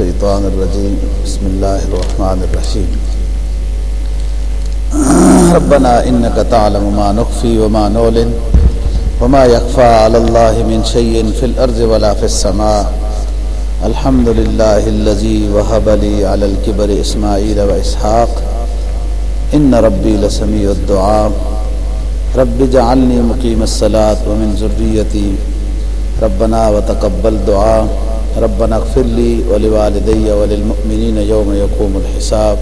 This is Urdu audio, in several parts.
بالله من الشيطان الرجيم. بسم الله الرحمن الرحيم. ربنا إنك تعلم ما نخفي وما نعلن وما يخفى على الله من شيء في الأرض ولا في السماء. الحمد لله الذي وهب لي على الكبر إسماعيل وإسحاق. إن ربي لسميع الدعاء. رب اجعلني مقيم الصلاة ومن ذريتي. ربنا وتقبل دعاء. ربنا اغفر لي ولوالدي وللمؤمنين يوم يقوم الحساب.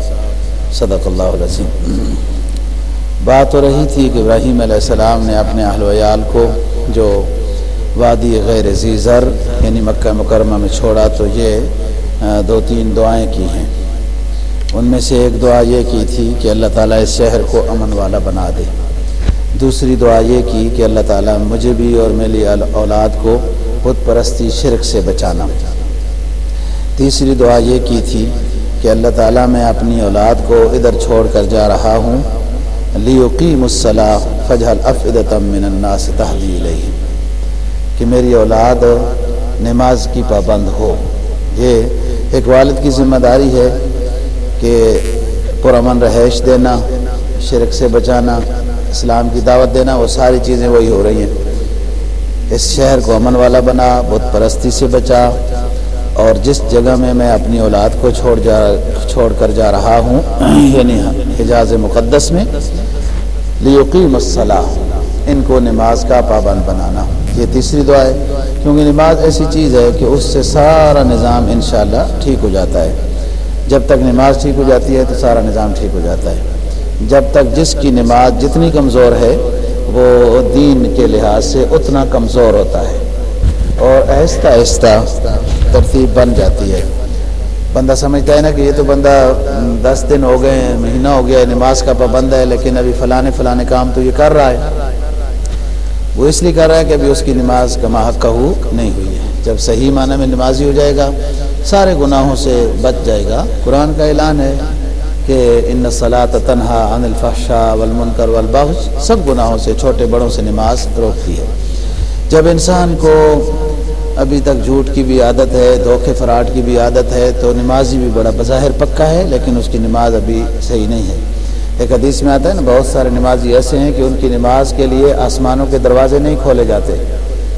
صدق اللہ العظیم. بات ہو رہی تھی کہ ابراہیم علیہ السلام نے اپنے اہل ویال کو جو وادی غیر زیزر یعنی مکہ مکرمہ میں چھوڑا تو یہ دو تین دعائیں کی ہیں۔ ان میں سے ایک دعا یہ کی تھی کہ اللہ تعالیٰ اس شہر کو امن والا بنا دے۔ دوسری دعا یہ کی کہ اللہ تعالیٰ مجھے بھی اور میری اولاد کو بت پرستی شرک سے بچانا۔ تیسری دعا یہ کی تھی کہ اللہ تعالیٰ میں اپنی اولاد کو ادھر چھوڑ کر جا رہا ہوں۔ لیقیم الصلاح فجل افدتم من الناس تحدی علیہ کہ میری اولاد نماز کی پابند ہو۔ یہ ایک والد کی ذمہ داری ہے کہ پرامن رہائش دینا، شرک سے بچانا، اسلام کی دعوت دینا، وہ ساری چیزیں وہی ہو رہی ہیں۔ اس شہر کو امن والا بنا، بت پرستی سے بچا اور جس جگہ میں میں اپنی اولاد کو چھوڑ جا، چھوڑ کر جا رہا ہوں یعنی حجاز مقدس میں، لیقیم الصلاح ان کو نماز کا پابند بنانا۔ یہ تیسری دعا ہے، کیونکہ نماز ایسی چیز ہے کہ اس سے سارا نظام انشاءاللہ ٹھیک ہو جاتا ہے۔ جب تک نماز ٹھیک ہو جاتی ہے تو سارا نظام ٹھیک ہو جاتا ہے۔ جب تک جس کی نماز جتنی کمزور ہے وہ دین کے لحاظ سے اتنا کمزور ہوتا ہے اور آہستہ آہستہ ترتیب بن جاتی ہے۔ بندہ سمجھتا ہے نا کہ یہ تو بندہ دس دن ہو گئے مہینہ ہو گیا نماز کا پابند ہے، لیکن ابھی فلانے فلانے کام تو یہ کر رہا ہے۔ وہ اس لیے کر رہا ہے کہ ابھی اس کی نماز کا محق نہیں ہوئی ہے۔ جب صحیح معنی میں نمازی ہو جائے گا، سارے گناہوں سے بچ جائے گا۔ قرآن کا اعلان ہے۔ کہ ان صلاۃ تنہا ان الفحشا والمنکر والبغض سب گناہوں سے، چھوٹے بڑوں سے نماز روکتی ہے۔ جب انسان کو ابھی تک جھوٹ کی بھی عادت ہے، دھوکے فراٹ کی بھی عادت ہے، تو نمازی بھی بڑا بظاہر پکا ہے، لیکن اس کی نماز ابھی صحیح نہیں ہے۔ ایک حدیث میں آتا ہے نا، بہت سارے نمازی ایسے ہیں کہ ان کی نماز کے لیے آسمانوں کے دروازے نہیں کھولے جاتے۔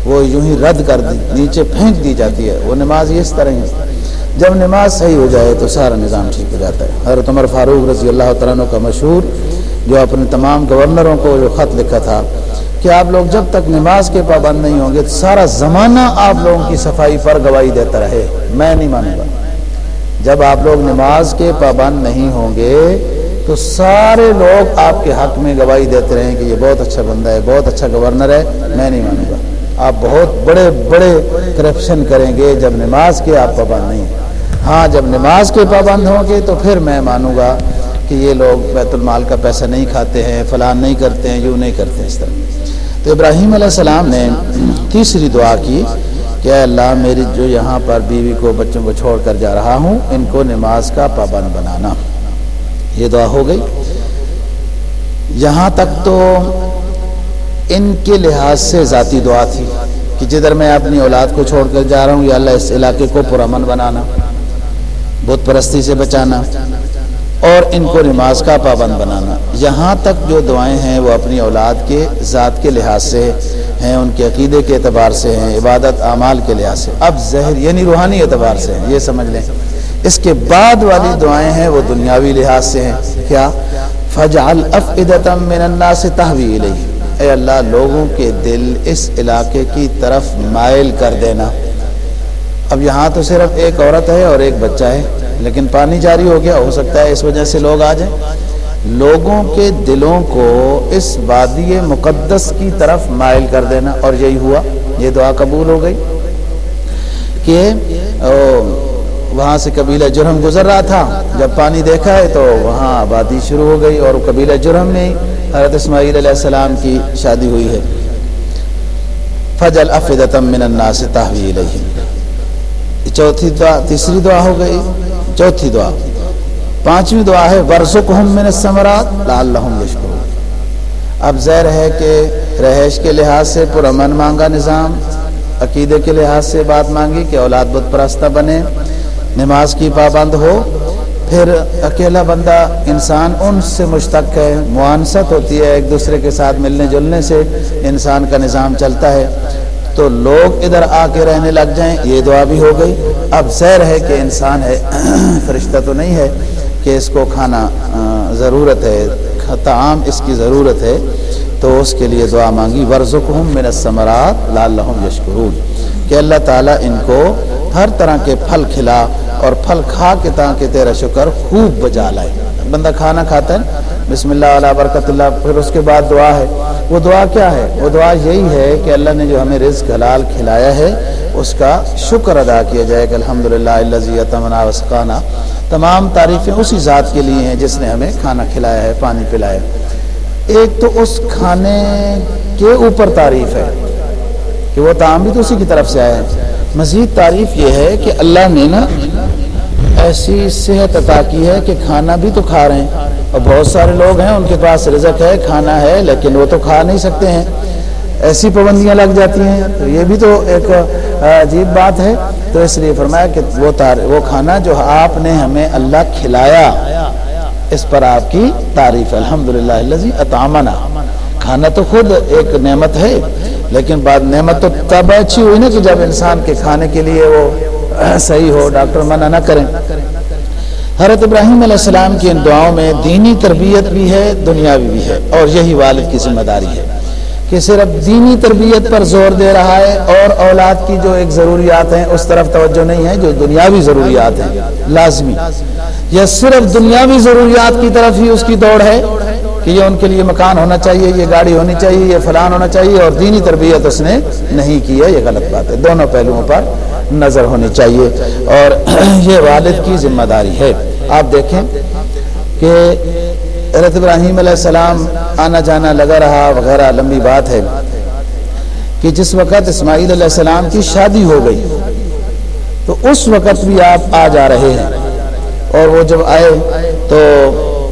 وہ یوں ہی رد کر دی، نیچے پھینک دی جاتی ہے۔ وہ نماز اس طرح ہے جب نماز صحیح ہو جائے تو سارا نظام ٹھیک ہو جاتا ہے۔ حضرت عمر فاروق رضی اللہ تعالیٰ کا مشہور جو اپنے تمام گورنروں کو جو خط لکھا تھا کہ آپ لوگ جب تک نماز کے پابند نہیں ہوں گے تو سارا زمانہ آپ لوگوں کی صفائی پر گواہی دیتا رہے۔ میں نہیں مانوں گا۔ جب آپ لوگ نماز کے پابند نہیں ہوں گے تو سارے لوگ آپ کے حق میں گواہی دیتے رہیں کہ یہ بہت اچھا بندہ ہے، بہت اچھا گورنر ہے۔ میں نہیں مانوں گا۔ آپ بہت بڑے بڑے کرپشن کریں گے، جب نماز کے آپ پابند نہیں ہاں جب نماز کے پابند ہوں گے تو پھر میں مانوں گا کہ یہ لوگ بیت المال کا پیسہ نہیں کھاتے ہیں، فلان نہیں کرتے ہیں، یوں نہیں کرتے اس طرح۔ تو ابراہیم علیہ السلام نے تیسری دعا کی کہ اے اللہ، میری جو یہاں پر بیوی کو بچوں کو چھوڑ کر جا رہا ہوں، ان کو نماز کا پابند بنانا۔ یہ دعا ہو گئی۔ یہاں تک تو ان کے لحاظ سے ذاتی دعا تھی کہ جدھر میں اپنی اولاد کو چھوڑ کر جا رہا ہوں، یا اللہ اس علاقے کو پرامن بنانا، بت پرستی سے بچانا، اور ان کو نماز کا پابند بنانا۔ یہاں تک جو دعائیں ہیں وہ اپنی اولاد کے ذات کے لحاظ سے ہیں، ان کے عقیدے کے اعتبار سے ہیں، عبادت اعمال کے لحاظ سے۔ اب زہر یعنی روحانی اعتبار سے ہیں، یہ سمجھ لیں۔ اس کے بعد والی دعائیں ہیں، وہ دنیاوی لحاظ سے ہیں۔ کیا؟ فجعل افئدتم من الناس تحوی الیہ اے اللہ، لوگوں کے دل اس علاقے کی طرف مائل کر دینا۔ اب یہاں تو صرف ایک عورت ہے اور ایک بچہ ہے، لیکن پانی جاری ہو گیا، ہو سکتا ہے اس وجہ سے لوگ آ جائیں۔ لوگوں کے دلوں کو اس وادی مقدس کی طرف مائل کر دینا، اور یہی ہوا، یہ دعا قبول ہو گئی۔ کہ وہاں سے قبیلہ جرم گزر رہا تھا۔ جب پانی دیکھا ہے تو وہاں آبادی شروع ہو گئی، اور قبیلہ جرم میں حضرت اسماعیل علیہ السلام کی شادی ہوئی ہے۔ فجل افدتم من الناس تحوی الیہ چوتھی دعا، تیسری دعا ہو گئی۔ چوتھی دعا۔ پانچویں دعا ہے، ورزقہم من الثمرات لعلہم یشکرون۔ اب زہر ہے کہ رہائش کے لحاظ سے پرامن مانگا نظام، عقیدے کے لحاظ سے بات مانگی کہ اولاد بت پرستہ بنے، نماز کی پابند ہو۔ پھر اکیلا بندہ انسان ان سے مشتق ہے معانست ہوتی ہے ایک دوسرے کے ساتھ ملنے جلنے سے انسان کا نظام چلتا ہے۔ تو لوگ ادھر آ کے رہنے لگ جائیں، یہ دعا بھی ہو گئی۔ اب زہر ہے کہ انسان ہے، فرشتہ تو نہیں ہے کہ اس کو کھانا ضرورت ہے۔ تعام اس کی ضرورت ہے۔ تو اس کے لیے دعا مانگی۔ ورژم من الثمرات لعلہم یشکرون۔ کہ اللہ تعالیٰ ان کو ہر طرح کے پھل کھلا اور پھل کھا کے تاکہ تیرا شکر خوب بجا لائے۔ بندہ کھانا کھاتا ہے، بسم اللہ علیہ برکت اللہ، پھر اس کے بعد دعا ہے۔ وہ دعا کیا ہے؟ وہ دعا یہی ہے کہ اللہ نے جو ہمیں رزق حلال کھلایا ہے، اس کا شکر ادا کیا جائے کہ الحمد للہ اللہ تمنا وسقانہ تمام تعریفیں اسی ذات کے لیے ہیں جس نے ہمیں کھانا کھلایا ہے، پانی پلایا ایک تو اس کھانے کے اوپر تعریف ہے کہ وہ تعام بھی تو اسی کی طرف سے آیا ہے۔ مزید تعریف یہ ہے کہ اللہ نے نا ایسی صحت عطا کی ہے کہ کھانا بھی تو کھا رہے ہیں۔ اور بہت سارے لوگ ہیں، ان کے پاس رزق ہے، کھانا ہے، لیکن وہ تو کھا نہیں سکتے ہیں۔ ایسی پابندیاں لگ جاتی ہیں۔ تو یہ بھی تو ایک عجیب بات ہے۔ تو اس لیے فرمایا کہ وہ وہ کھانا جو آپ نے ہمیں اللہ کھلایا، اس پر آپ کی تعریف الحمد للہ اطامنا کھانا تو خود ایک نعمت ہے۔ لیکن بعد نعمت تو تب اچھی ہوئی نا کہ جب انسان کے کھانے کے لیے وہ صحیح ہو، ڈاکٹر منع نہ کریں۔ حضرت ابراہیم علیہ السلام کی ان دعاؤں میں دینی تربیت بھی ہے، دنیاوی بھی ہے، اور یہی والد کی ذمہ داری ہے کہ صرف دینی تربیت پر زور دے رہا ہے اور اولاد کی جو ایک ضروریات ہیں، اس طرف توجہ نہیں ہے، جو دنیاوی ضروریات ہیں، لازمی۔ یا صرف دنیاوی ضروریات کی طرف ہی اس کی دوڑ ہے کہ یہ ان کے لیے مکان ہونا چاہیے، یہ گاڑی ہونی چاہیے، یہ فلان ہونا چاہیے اور دینی تربیت اس نے نہیں کی ہے، یہ غلط بات ہے۔ دونوں پہلوؤں پر نظر ہونی چاہیے۔ اور یہ والد کی ذمہ داری ہے۔ آپ دیکھیں کہ حضرت ابراہیم علیہ السلام آنا جانا لگا رہا، وغیرہ، لمبی بات ہے کہ جس وقت اسماعیل علیہ السلام کی شادی ہو گئی، تو اس وقت بھی آپ آ جا رہے ہیں۔ اور وہ جب آئے تو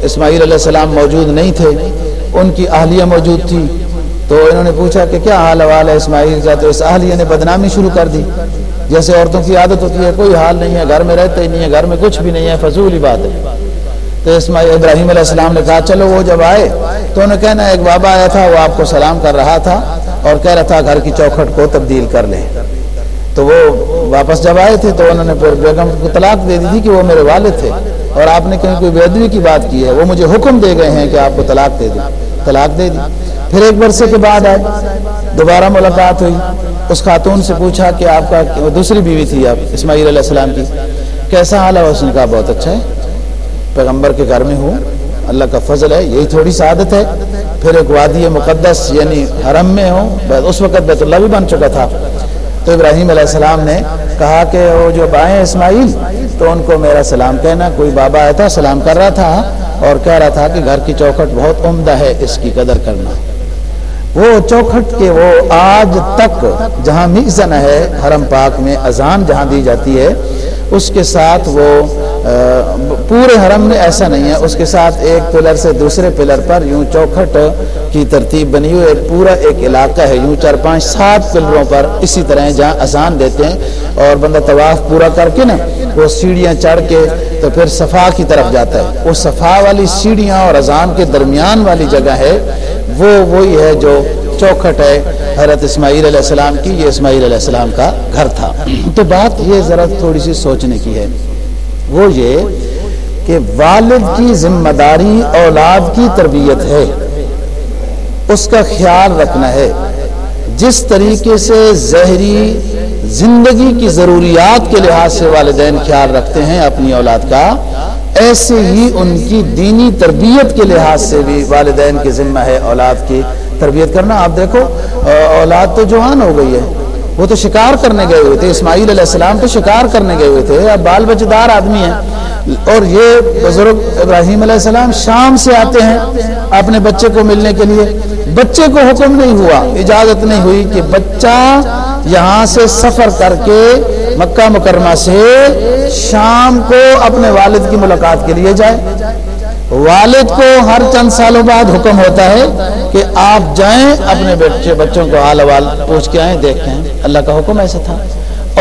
اسماعیل علیہ السلام موجود نہیں تھے، ان کی اہلیہ موجود تھی۔ تو انہوں نے پوچھا کہ کیا حال حوال ہے اسماعیل؟ کا تو اس اہلیہ نے بدنامی شروع کر دی۔ جیسے عورتوں کی عادت ہوتی ہے، کوئی حال نہیں ہے، گھر میں رہتے ہی نہیں ہے، گھر میں کچھ بھی نہیں ہے، فضول ہی بات ہے۔ تو اسماعیل ابراہیم علیہ السلام نے کہا، چلو وہ جب آئے، تو انہوں نے کہنا ایک بابا آیا تھا، وہ آپ کو سلام کر رہا تھا اور کہہ رہا تھا، گھر کی چوکھٹ کو تبدیل کر لیں۔ تو وہ واپس جب آئے تھے، تو انہوں نے پھر بیگم کو طلاق دے دی تھی کہ وہ میرے والد تھے۔ اور آپ نے کہیں کوئی بیدوی کی بات کی ہے، وہ مجھے حکم دے گئے ہیں کہ آپ کو طلاق دے دیں۔ طلاق دے دی۔ پھر ایک برسے کے بعد آئے، دوبارہ ملاقات ہوئی۔ اس خاتون سے پوچھا کہ آپ کا دوسری بیوی تھی آپ، اسماعیل علیہ السلام کی۔ کیسا حال ہے؟ اس نے کہا، بہت اچھا ہے۔ پیغمبر کے گھر میں ہوں۔ اللہ کا فضل ہے، یہی تھوڑی سعادت ہے۔ پھر ایک وادی مقدس یعنی حرم میں ہوں۔ اس وقت بیت اللہ بھی بن چکا تھا۔ تو ابراہیم علیہ السلام نے کہا کہ وہ جو بائیں اسماعیل تو ان کو میرا سلام کہنا، کوئی بابا آیا تھا، سلام کر رہا تھا اور کہہ رہا تھا کہ گھر کی چوکھٹ بہت عمدہ ہے، اس کی قدر کرنا۔ وہ چوکھٹ کے وہ آج تک جہاں میزن ہے، حرم پاک میں اذان جہاں دی جاتی ہے، اس کے ساتھ وہ پورے حرم میں ایسا نہیں ہے۔ اس کے ساتھ ایک پلر سے دوسرے پلر پر یوں چوکھٹ کی ترتیب بنی ہوئی پورا ایک علاقہ ہے۔ یوں چار پانچ سات پلروں پر اسی طرح جہاں اذان دیتے ہیں اور بندہ طواف پورا کر کے نا، وہ سیڑھیاں چڑھ کے تو پھر صفا کی طرف جاتا ہے۔ وہ صفا والی سیڑھیاں اور اذان کے درمیان والی جگہ ہے۔ وہ وہی ہے جو چوکھٹ ہے۔ حضرت اسماعیل علیہ السلام کی، یہ اسماعیل علیہ السلام کا گھر تھا۔ تو بات یہ ذرا تھوڑی سی سوچنے کی ہے۔ وہ یہ کہ والد کی ذمہ داری اولاد کی تربیت ہے۔ اس کا خیال رکھنا ہے۔ جس طریقے سے زہری زندگی کی ضروریات کے لحاظ سے والدین خیال رکھتے ہیں اپنی اولاد کا، ایسے ہی ان کی دینی تربیت کے لحاظ سے بھی والدین کی ذمہ ہے اولاد کی تربیت کرنا۔ آپ دیکھو، اولاد تو جوان ہو گئی ہے۔ وہ تو شکار کرنے گئے ہوئے تھے، اسماعیل علیہ السلام تو شکار کرنے گئے ہوئے تھے۔ اب بال بچدار آدمی ہیں۔ اور یہ بزرگ ابراہیم علیہ السلام شام سے آتے ہیں اپنے بچے کو ملنے کے لیے۔ بچے کو حکم نہیں ہوا، اجازت نہیں ہوئی کہ بچہ یہاں سے سفر کر کے مکہ مکرمہ سے شام کو اپنے والد کی ملاقات کے لیے جائے۔ والد کو ہر چند سالوں بعد حکم ہوتا ہے کہ آپ جائیں اپنے بچے بچوں کو حال وال پوچھ کے آئیں دیکھیں اللہ کا حکم ایسا تھا۔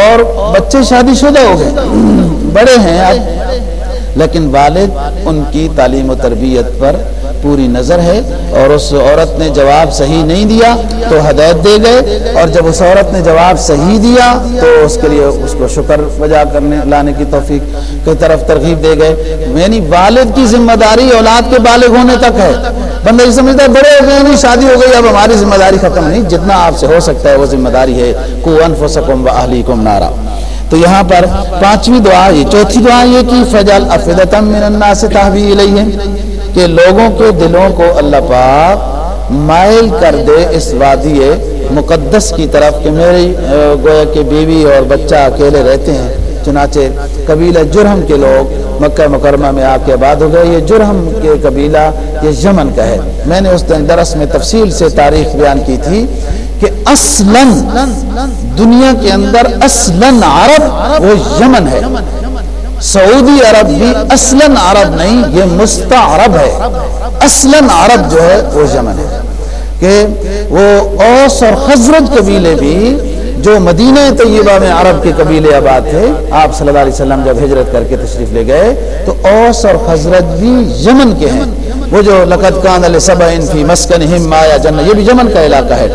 اور بچے شادی شدہ ہو گئے۔ بڑے ہیں اب۔ لیکن والد ان کی تعلیم و تربیت پر پوری نظر ہے اور اس عورت نے جواب صحیح نہیں دیا تو ہدایت دے گئے اور جب اس عورت نے جواب صحیح دیا تو اس کے لیے اس کو شکر وجہ کرنے لانے کی توفیق کی طرف ترغیب دے گئے۔ یعنی والد کی ذمہ داری اولاد کے بالغ ہونے تک ہے۔ بندہ یہ سمجھتا ہے بڑے ہو گئے نہیں، شادی ہو گئی، اب ہماری ذمہ داری ختم نہیں۔ جتنا آپ سے ہو سکتا ہے وہ ذمہ داری ہے۔ کو انفسکم و اہلیکم نارا۔ تو یہاں پر پانچویں دعا، یہ چوتھی دعا یہ کہ فجل افدتم من الناس تحوی الیہ کہ لوگوں کے دلوں کو اللہ پاک مائل کر دے اس وادی مقدس کی طرف کہ میری گویا کہ بیوی اور بچہ اکیلے رہتے ہیں۔ چنانچہ قبیلہ جرہم کے لوگ مکہ مکرمہ میں آ کے آباد ہو گئے۔ یہ جرہم کے قبیلہ یہ یمن کا ہے۔ میں نے اس دن درس میں تفصیل سے تاریخ بیان کی تھی کہ اصلاً دنیا کے اندر اصلاً عرب وہ یمن ہے۔ سعودی عرب بھی اصلاً عرب نہیں، یہ مستعرب ہے۔ اصلاً عرب جو ہے، وہ یمن ہے۔ کہ وہ اوس اور خزرت قبیلے بھی جو مدینہ طیبہ میں عرب کے قبیلے آباد تھے، آپ صلی اللہ علیہ وسلم جب ہجرت کر کے تشریف لے گئے، تو اوس اور خزرت بھی یمن کے ہیں۔ وہ جو لقت کان علیہ سبا فی مسکن ہم مایا جن یہ بھی یمن کا علاقہ ہے۔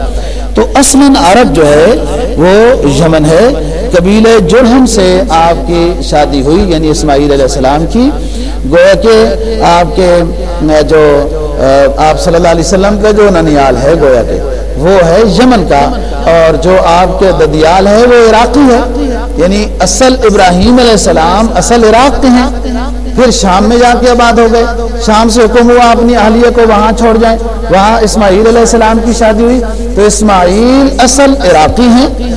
تو اصلاً عرب جو ہے، وہ یمن ہے۔ قبیل جرہم سے آپ کی شادی ہوئی یعنی اسماعیل علیہ السلام کی۔ گویا کہ آپ کے جو آپ صلی اللہ علیہ وسلم کا جو ننیال ہے، گویا کہ وہ ہے یمن کا۔ اور جو آپ کے ددیال ہے، وہ عراقی ہے۔ یعنی اصل ابراہیم علیہ السلام اصل عراق کے ہیں۔ پھر شام میں جا کے آباد ہو گئے۔ شام سے حکم ہوا اپنی اہلیہ کو وہاں چھوڑ جائیں۔ وہاں اسماعیل علیہ السلام کی شادی ہوئی۔ تو اسماعیل اصل عراقی ہیں۔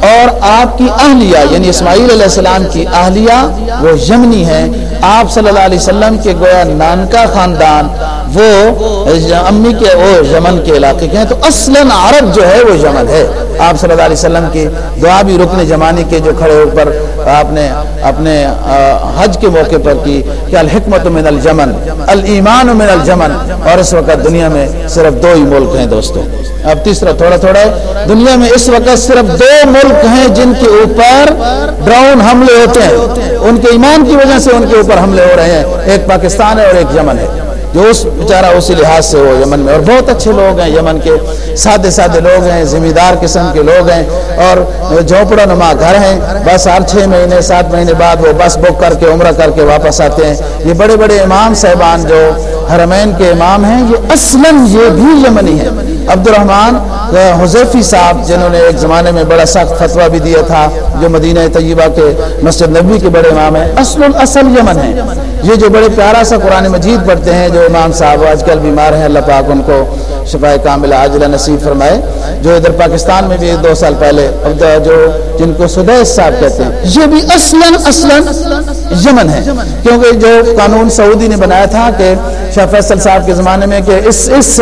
اور آپ کی اہلیہ یعنی اسماعیل علیہ السلام کی اہلیہ وہ یمنی ہیں۔ آپ صلی اللہ علیہ وسلم کے گویا نانکا خاندان وہ امی کے وہ یمن کے علاقے کے ہیں۔ تو اصلاً عرب جو ہے وہ یمن ہے۔ آپ صلی اللہ علیہ وسلم کی دعا بھی رکن جمانی کے جو کھڑے اوپر آپ نے اپنے حج کے موقع پر کی کہ الحکمت من الجمن، الایمان من الجمن۔ اور اس وقت دنیا میں صرف دو ہی ملک ہیں دوستوں اب تیسرا تھوڑا تھوڑا ہے۔ دنیا میں اس وقت صرف دو ملک ہیں جن کے اوپر ڈراؤن حملے ہوتے ہیں۔ ان کے ایمان کی وجہ سے ان کے اوپر حملے ہو رہے ہیں۔ ایک پاکستان ہے اور ایک یمن ہے۔ جو اس بیچارہ اسی لحاظ سے وہ یمن میں اور بہت اچھے لوگ ہیں، یمن کے سادے سادے لوگ ہیں ذمہ دار قسم کے لوگ ہیں اور جھونپڑا نما گھر ہیں۔ بس ہر چھ مہینے، سات مہینے بعد وہ بس بک کر کے، عمرہ کر کے واپس آتے ہیں۔ یہ بڑے بڑے امام صاحبان جو حرمین کے امام ہیں، یہ اصلاً یہ بھی یمنی ہیں۔ عبد الرحمان حضیفی صاحب، جنہوں نے ایک زمانے میں بڑا سخت فتویٰ بھی دیا تھا، جو مدینہ طیبہ کے مسجد نبی کے بڑے امام ہیں، اصل الاصل یمن ہیں۔ یہ جو بڑے پیارا سا قرآن مجید پڑھتے ہیں، جو امام صاحب آج کل بیمار ہیں، اللہ پاک ان کو شفا کامل عاجلہ نصیب فرمائے، جو ادھر پاکستان میں بھی دو سال پہلے جو جن کو سدیس صاحب کہتے ہیں، یہ بھی اصلا اصلا یمن ہے کیونکہ جو قانون سعودی نے بنایا تھا کہ شاہ فیصل صاحب کے زمانے میں کہ اس اس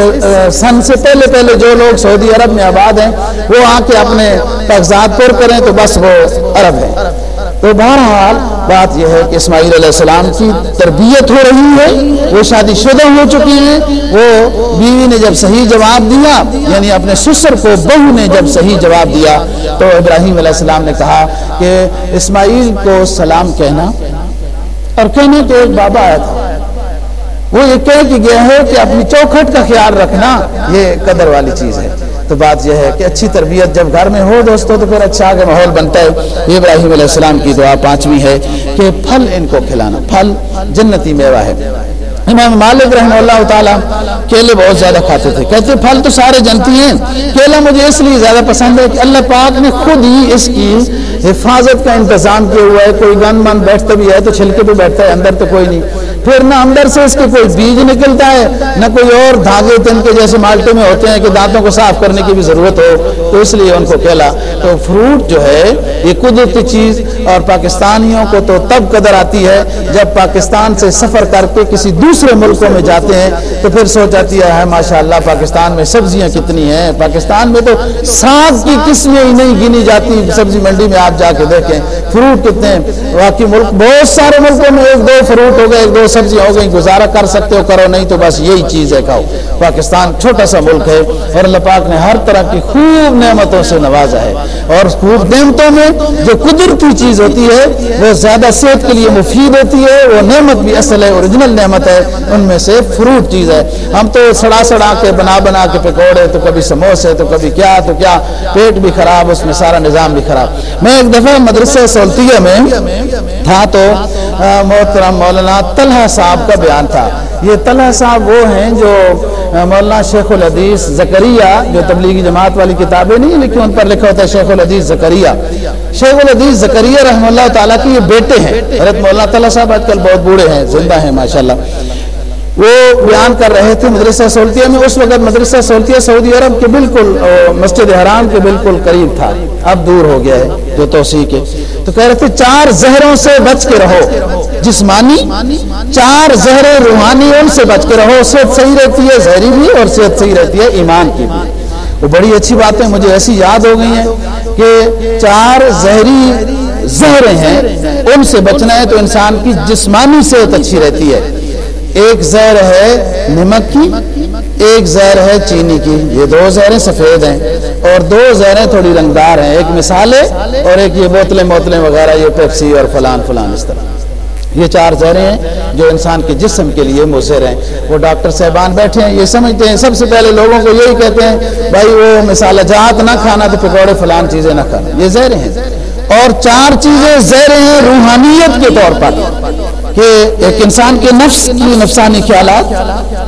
سن سے پہلے پہلے جو لوگ سعودی عرب میں آباد ہیں، وہ آ کے اپنے کاغذات پر کریں تو بس وہ عرب ہیں۔ تو بہرحال بات یہ ہے کہ اسماعیل علیہ السلام کی تربیت ہو رہی ہے، وہ شادی شدہ ہو چکی ہیں وہ بیوی نے جب صحیح جواب دیا یعنی اپنے سسر کو بہو نے جب صحیح جواب دیا، تو ابراہیم علیہ السلام نے کہا کہ اسماعیل کو سلام کہنا اور کہنا کہ ایک بابا آیا تھا۔ وہ یہ کہہ کے گیا ہے کہ اپنی چوکھٹ کا خیال رکھنا یہ قدر والی چیز ہے۔ تو بات یہ ہے کہ اچھی تربیت جب گھر میں ہو دوستو تو پھر اچھا آگے ماحول بنتا ہے۔ یہ ابراہیم علیہ السلام کی دعا پانچویں ہے کہ پھل ان کو کھلانا، پھل جنتی میوہ ہے۔ امام مالک رحمہ اللہ تعالیٰ کیلے بہت زیادہ کھاتے تھے۔ کہتے پھل تو سارے جنتی ہیں۔ کیلا مجھے اس لیے زیادہ پسند ہے کہ اللہ پاک نے خود ہی اس کی حفاظت کا انتظام کیا ہوا ہے۔ کوئی گن من بیٹھتا بھی ہے تو چھلکے پہ بیٹھتا ہے، اندر تو کوئی نہیں۔ پھر نہ اندر سے اس کے کوئی بیج نکلتا ہے، نہ کوئی اور دھاگے تن کے جیسے مالٹے میں ہوتے ہیں کہ دانتوں کو صاف کرنے کی بھی ضرورت ہو، تو اس لیے ان کو کہلا۔ تو فروٹ جو ہے، یہ قدرتی چیز اور پاکستانیوں کو تو تب قدر آتی ہے جب پاکستان سے سفر کر کے کسی دوسرے ملکوں میں جاتے ہیں، تو پھر سوچ آتی ہے ماشاء اللہ پاکستان میں سبزیاں کتنی ہیں۔ پاکستان میں تو ساگ کی قسمیں ہی نہیں گنی جاتی، سبزی منڈی میں آپ جا کے دیکھیں۔ فروٹ کتنے ہیں؟ باقی ملک، بہت سارے ملکوں میں ایک دو فروٹ ہو گئے، ایک دو سبزی جی ہو گئی، گزارا کر سکتے ہو، کرو، نہیں تو بس یہی چیز ہے، کھاؤ۔ پاکستان چھوٹا سا ملک ہے اور اللہ پاک نے ہر طرح کی خوب نعمتوں سے نوازا ہے۔ اور خوب نعمتوں میں جو قدرتی چیز ہوتی ہے، وہ زیادہ صحت کے لیے مفید ہوتی ہے، وہ نعمت بھی اصل ہے اوریجنل نعمت ہے۔ ان میں سے فروٹ چیز ہے۔ ہم تو سڑا سڑا کے، بنا بنا کے پکوڑے، تو کبھی سموسے، تو کبھی کیا، تو کیا، پیٹ بھی خراب، اس میں سارا نظام بھی خراب۔ میں ایک دفعہ مدرسہ سولتیہ میں تھا تو ہاں، محترم مولانا طلحہ صاحب کا بیان تھا۔ یہ طلحہ صاحب وہ ہیں جو مولانا شیخ الحدیث زکریہ جو تبلیغی جماعت والی کتابیں نہیں لکھی ان پر لکھا ہوتا ہے شیخ الحدیث زکریہ شیخ الحدیث زکریہ رحم اللہ تعالیٰ کے یہ بیٹے ہیں۔ حضرت مولانا طلحہ صاحب آج کل بہت بوڑھے ہیں، زندہ ہیں، ماشاءاللہ۔ وہ بیان کر رہے تھے مدرسہ سولتیہ میں، اس وقت مدرسہ سولتیہ سعودی عرب کے بالکل مسجد حرام کے بالکل قریب تھا۔ اب دور ہو گیا ہے، جو توسیع کے تو کہہ رہے تھے، چار زہروں سے بچ کے رہو۔ جسمانی چار زہریں روحانی ان سے بچ کے رہو۔ صحت صحیح رہتی ہے، زہری بھی اور صحت صحیح رہتی ہے، ایمان کی بھی۔ وہ بڑی اچھی باتیں مجھے ایسی یاد ہو گئی ہیں کہ چار زہری زہریں ہیں، ان سے بچنا ہے تو انسان کی جسمانی صحت اچھی رہتی ہے۔ ایک زہر ہے نمک کی، ایک زہر ہے چینی کی۔ یہ دو زہریں سفید ہیں۔ اور دو زہریں تھوڑی رنگدار ہیں۔ ایک مثال ہے اور ایک یہ بوتلیں موتلیں وغیرہ، یہ پیپسی اور فلان فلان، اس طرح۔ یہ چار زہریں ہیں جو انسان کے جسم کے لیے مضر ہیں۔ وہ ڈاکٹر صاحبان بیٹھے ہیں، یہ سمجھتے ہیں۔ سب سے پہلے لوگوں کو یہی کہتے ہیں، بھائی وہ مثال جات نہ کھانا تو پکوڑے فلان چیزیں نہ کھانا۔ یہ زہریں ہیں۔ اور چار چیزیں زہریں ہیں روحانیت کے طور پر۔ کہ ایک انسان کے نفس کی نفسانی خیالات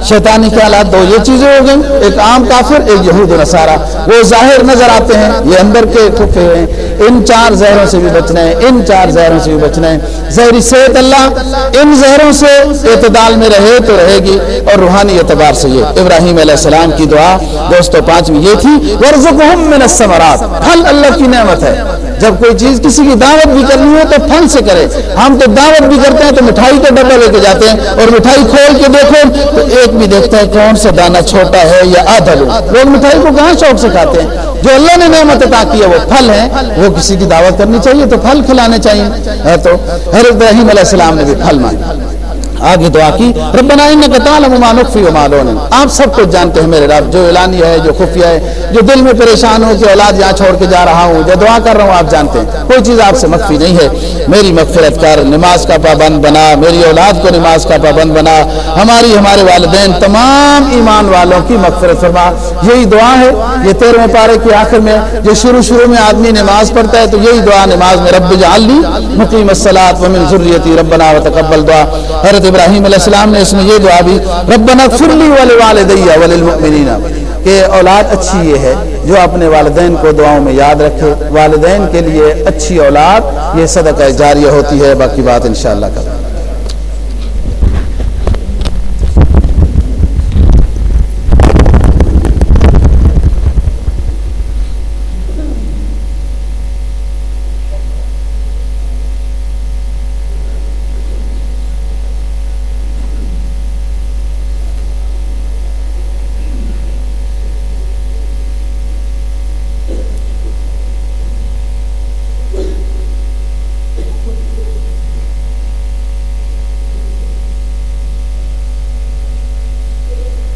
شیطانی خیالات دو، یہ چیزیں ہو گئی ایک عام کافر، ایک یہود نصارہ۔ وہ ظاہر نظر آتے ہیں، یہ اندر کے خفے ہیں۔ ان چار زہروں سے بھی بچنا ہے ان چار زہروں سے بھی بچنا ہے زہری صحت اللہ، ان زہروں سے اعتدال میں رہے تو رہے گی۔ اور روحانی اعتبار سے یہ۔ ابراہیم علیہ السلام کی دعا دوستو پانچویں یہ تھی، ورزقہم من الثمرات پھل اللہ کی نعمت ہے۔ جب کوئی چیز کسی کی دعوت بھی کرنی ہو تو پھل سے کرے۔ ہم تو دعوت بھی کرتے ہیں تو مٹھائی کا ڈبا لے کے جاتے ہیں اور مٹھائی کھول کے دیکھو تو ایک بھی دیکھتا ہے کون سا دانا چھوٹا ہے یا آدھا لوگ۔ مٹھائی کو کہاں شوق سے کھاتے ہیں؟ جو اللہ نے نعمت عطا کی ہے وہ پھل ہیں، وہ کسی کی دعوت کرنی چاہیے تو پھل کھلانے چاہیے۔ ہاں تو حضرت ابراہیم علیہ السلام نے بھی پھل مانگا آگے دعا کی، ربنا انک تعلم ما نخفی وما نعلن آپ سب کچھ جانتے ہیں میرے رب، جو اعلانیہ ہے، جو خفیہ ہے، جو دل میں پریشان ہو کہ اولاد یہاں چھوڑ کے جا رہا ہوں، جو دعا کر رہا ہوں، آپ جانتے ہیں۔ کوئی چیز آپ سے مخفی نہیں ہے۔ میری مغفرت کر، نماز کا پابند بنا، میری اولاد کو نماز کا پابند بنا، ہماری، ہمارے والدین، تمام ایمان والوں کی مغفرت فرما۔ یہی دعا ہے، یہ تیرہویں پارے کے آخر میں، جو شروع شروع میں آدمی نماز پڑھتا ہے، تو یہی دعا نماز میں، رب جعلی مقیم الصلاۃ ومن ذریتی ربنا وتقبل دعا۔ حضرت ابراہیم علیہ السلام نے اس میں یہ دعا بھی ربنا اغفر لی وللمؤمنین، کہ اولاد اچھی یہ ہے جو اپنے والدین کو دعاؤں میں یاد رکھے۔ والدین کے لیے اچھی اولاد، یہ صدقہ جاریہ ہوتی ہے، باقی بات انشاءاللہ کر